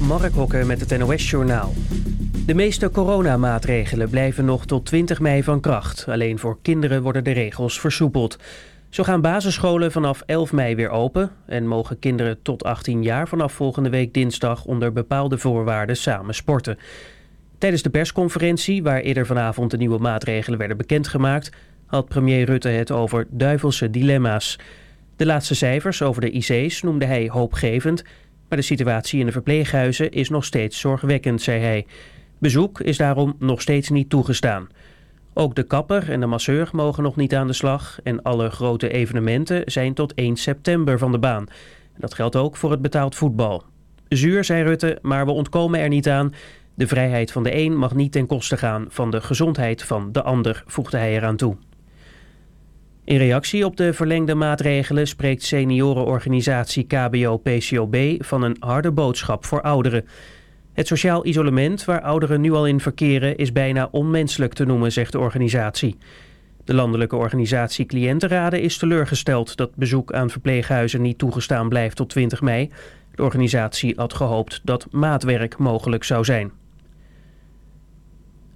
Mark Hokker met het NOS-journaal. De meeste coronamaatregelen blijven nog tot 20 mei van kracht. Alleen voor kinderen worden de regels versoepeld. Zo gaan basisscholen vanaf 11 mei weer open... en mogen kinderen tot 18 jaar vanaf volgende week dinsdag... onder bepaalde voorwaarden samen sporten. Tijdens de persconferentie, waar eerder vanavond de nieuwe maatregelen werden bekendgemaakt... had premier Rutte het over duivelse dilemma's... De laatste cijfers over de IC's noemde hij hoopgevend, maar de situatie in de verpleeghuizen is nog steeds zorgwekkend, zei hij. Bezoek is daarom nog steeds niet toegestaan. Ook de kapper en de masseur mogen nog niet aan de slag en alle grote evenementen zijn tot 1 september van de baan. Dat geldt ook voor het betaald voetbal. Zuur, zei Rutte, maar we ontkomen er niet aan. De vrijheid van de een mag niet ten koste gaan van de gezondheid van de ander, voegde hij eraan toe. In reactie op de verlengde maatregelen spreekt seniorenorganisatie KBO-PCOB van een harde boodschap voor ouderen. Het sociaal isolement waar ouderen nu al in verkeren is bijna onmenselijk te noemen, zegt de organisatie. De landelijke organisatie Cliëntenraden is teleurgesteld dat bezoek aan verpleeghuizen niet toegestaan blijft tot 20 mei. De organisatie had gehoopt dat maatwerk mogelijk zou zijn.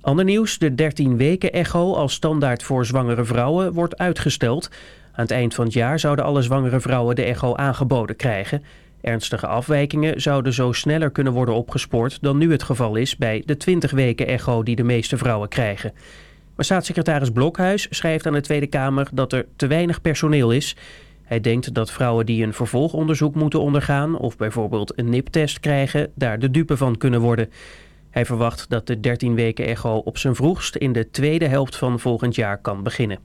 Ander nieuws, de 13 weken echo als standaard voor zwangere vrouwen wordt uitgesteld. Aan het eind van het jaar zouden alle zwangere vrouwen de echo aangeboden krijgen. Ernstige afwijkingen zouden zo sneller kunnen worden opgespoord dan nu het geval is bij de 20 weken echo die de meeste vrouwen krijgen. Maar staatssecretaris Blokhuis schrijft aan de Tweede Kamer dat er te weinig personeel is. Hij denkt dat vrouwen die een vervolgonderzoek moeten ondergaan of bijvoorbeeld een niptest krijgen daar de dupe van kunnen worden. Hij verwacht dat de 13 weken echo op zijn vroegst in de tweede helft van volgend jaar kan beginnen.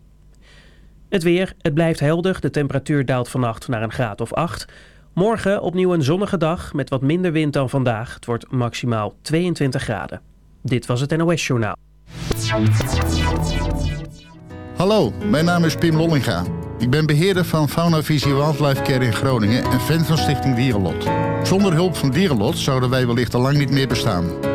Het weer, het blijft helder. De temperatuur daalt vannacht naar een graad of 8. Morgen opnieuw een zonnige dag met wat minder wind dan vandaag. Het wordt maximaal 22 graden. Dit was het NOS Journaal. Hallo, mijn naam is Pim Lollinga. Ik ben beheerder van Fauna Visie Wildlife Care in Groningen en fan van Stichting Dierenlot. Zonder hulp van Dierenlot zouden wij wellicht al lang niet meer bestaan.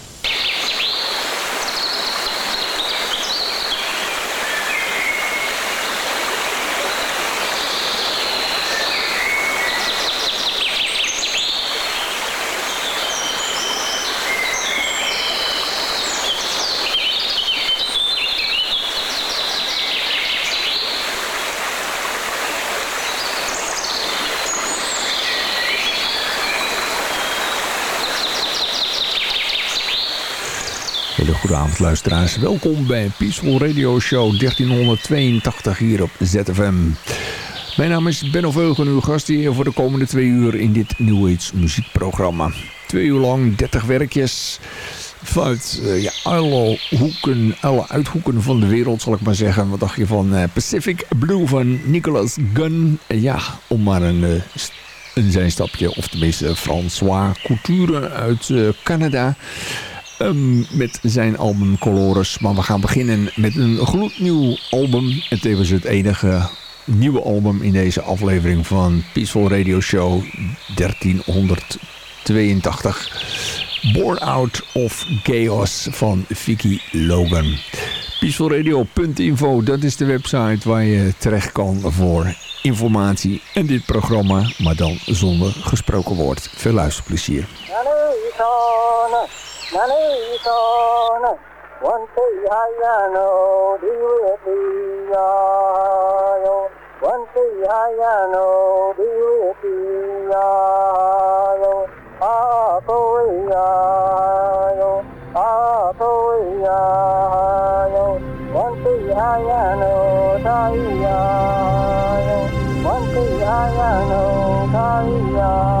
Hele goede avond luisteraars. Welkom bij Peaceful Radio Show 1382 hier op ZFM. Mijn naam is Benno Veugen, uw gast hier voor de komende twee uur in dit New Age muziekprogramma. Twee uur lang, 30 werkjes vanuit uh, ja, alle, hoeken, alle uithoeken van de wereld, zal ik maar zeggen. Wat dacht je van uh, Pacific Blue van Nicholas Gunn? Uh, ja, om maar een, een zijstapje, of tenminste François Couture uit Canada... Um, met zijn album Colores. Maar we gaan beginnen met een gloednieuw album. Het was het enige nieuwe album in deze aflevering van Peaceful Radio Show 1382. Born Out of Chaos van Vicky Logan. Peacefulradio.info, dat is de website waar je terecht kan voor informatie en dit programma, maar dan zonder gesproken woord. Veel luisterplezier. None one day I know the will one day I know the will Ah, boy, ah, ah, boy, ah, one day I know the one day I know the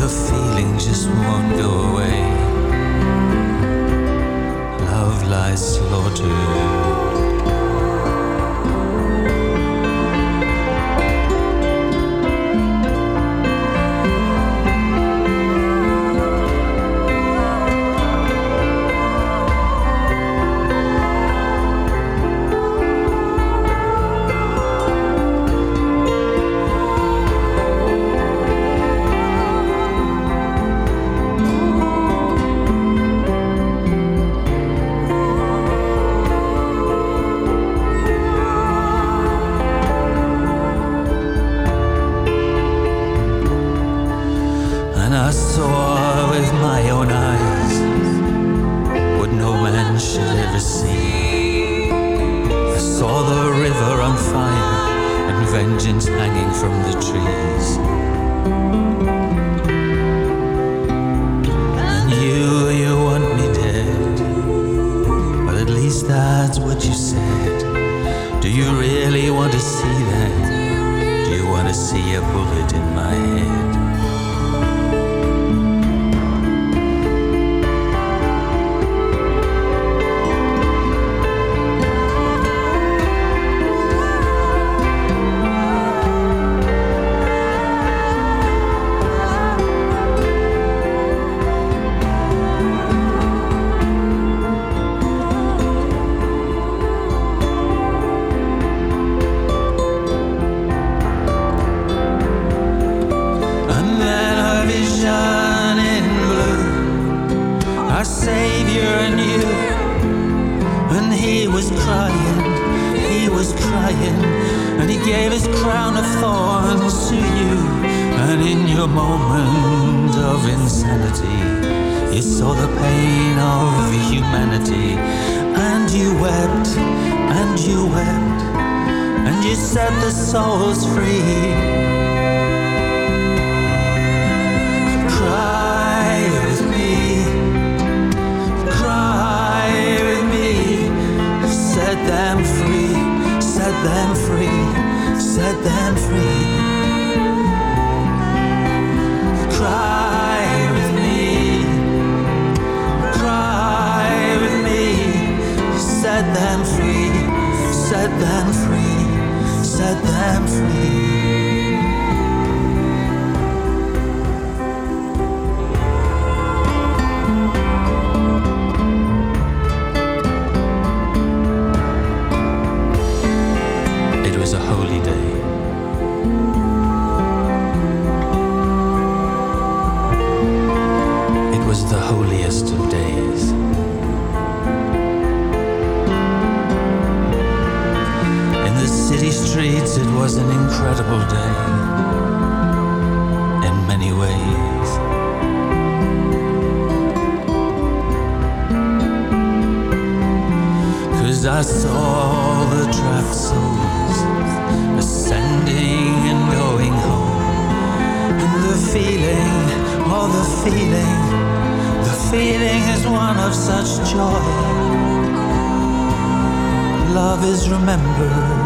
The feeling just won't go away. Love lies slaughtered. Was crying, He was crying, and He gave His crown of thorns to you. And in your moment of insanity, you saw the pain of humanity, and you wept, and you wept, and you set the souls free. Them free, set them free, set them free. Cry with me, cry with me. Set them free, set them free, set them free. Was an incredible day. In many ways. Cause I saw the trapped souls ascending and going home. And the feeling, oh, the feeling, the feeling is one of such joy. Love is remembered.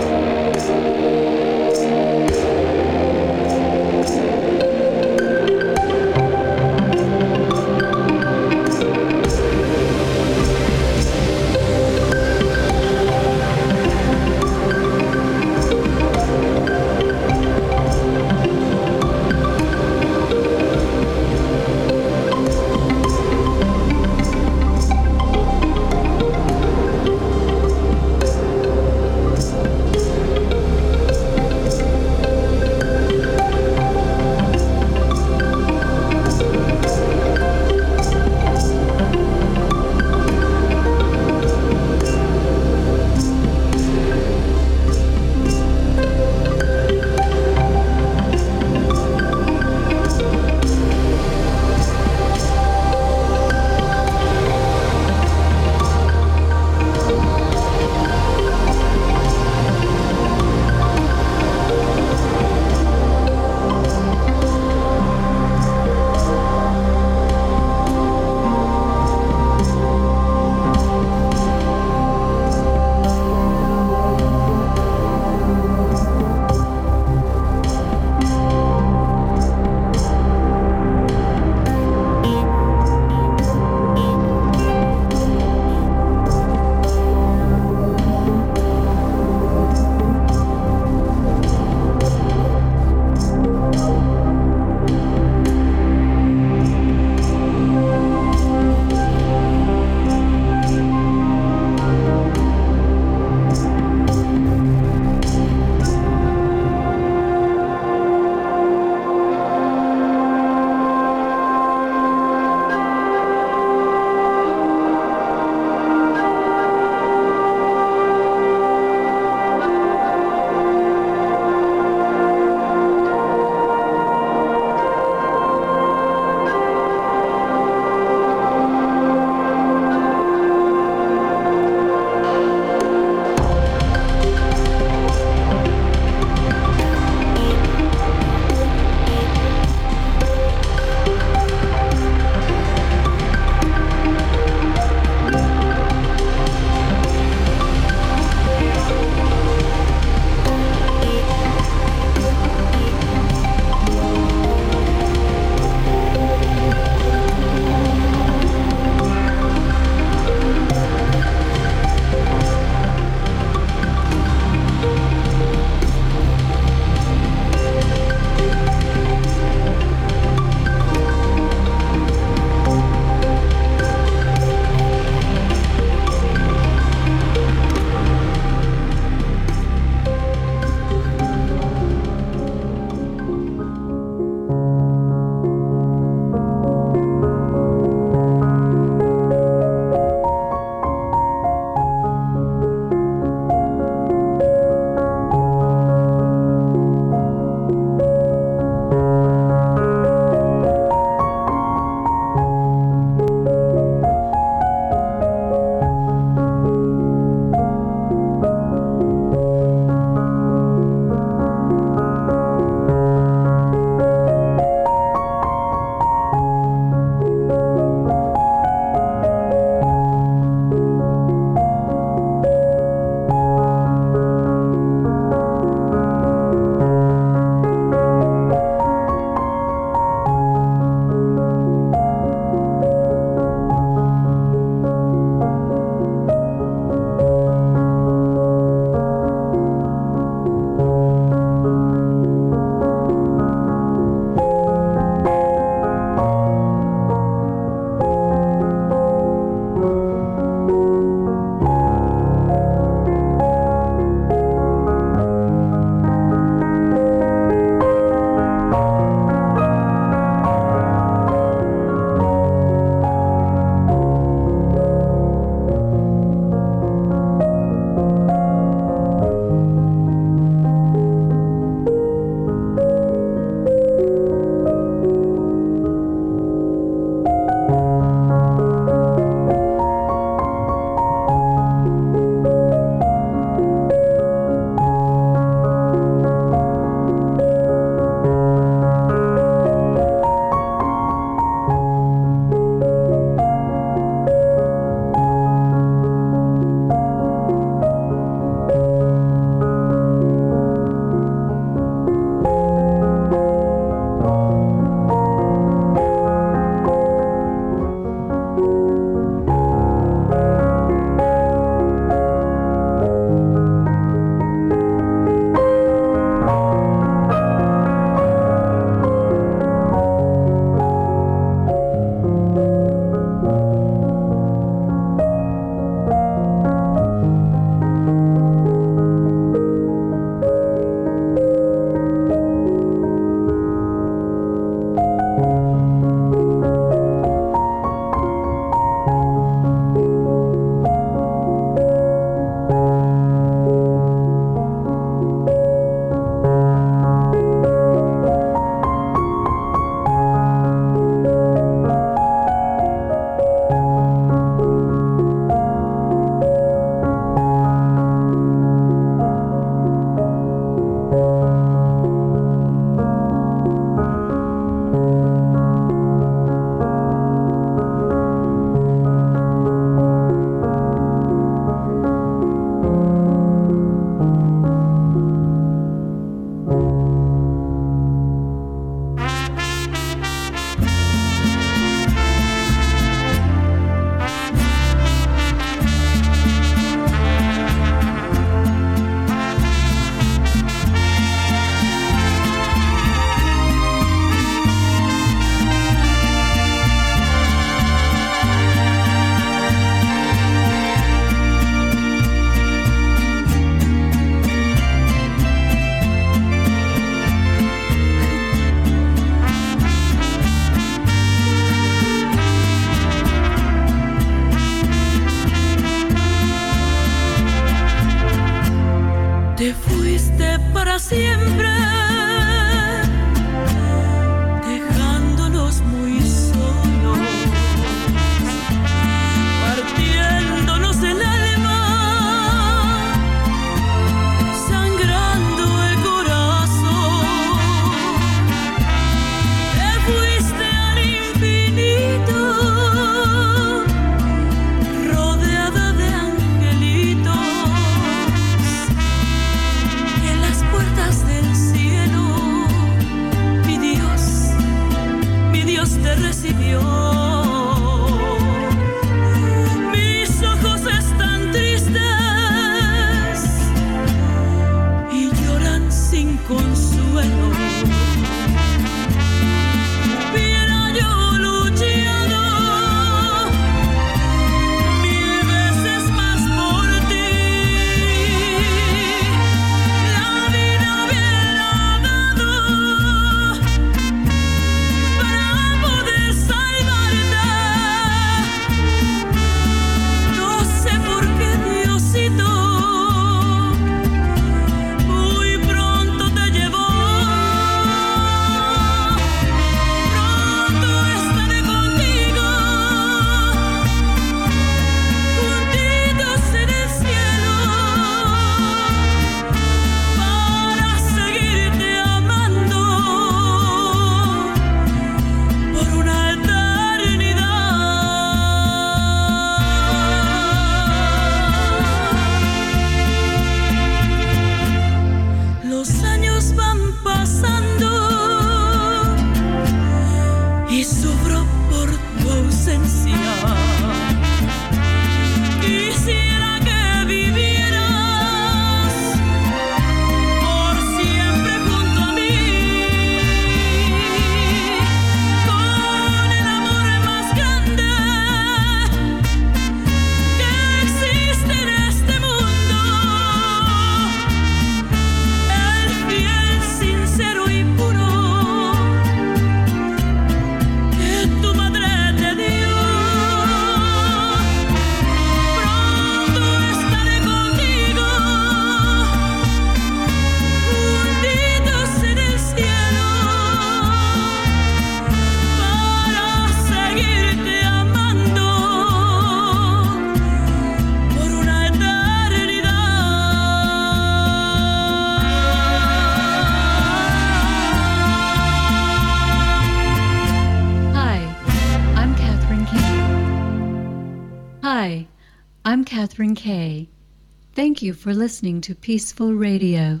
Thank you for listening to Peaceful Radio,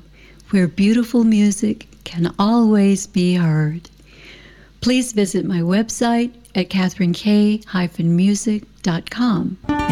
where beautiful music can always be heard. Please visit my website at katherinekay-music.com.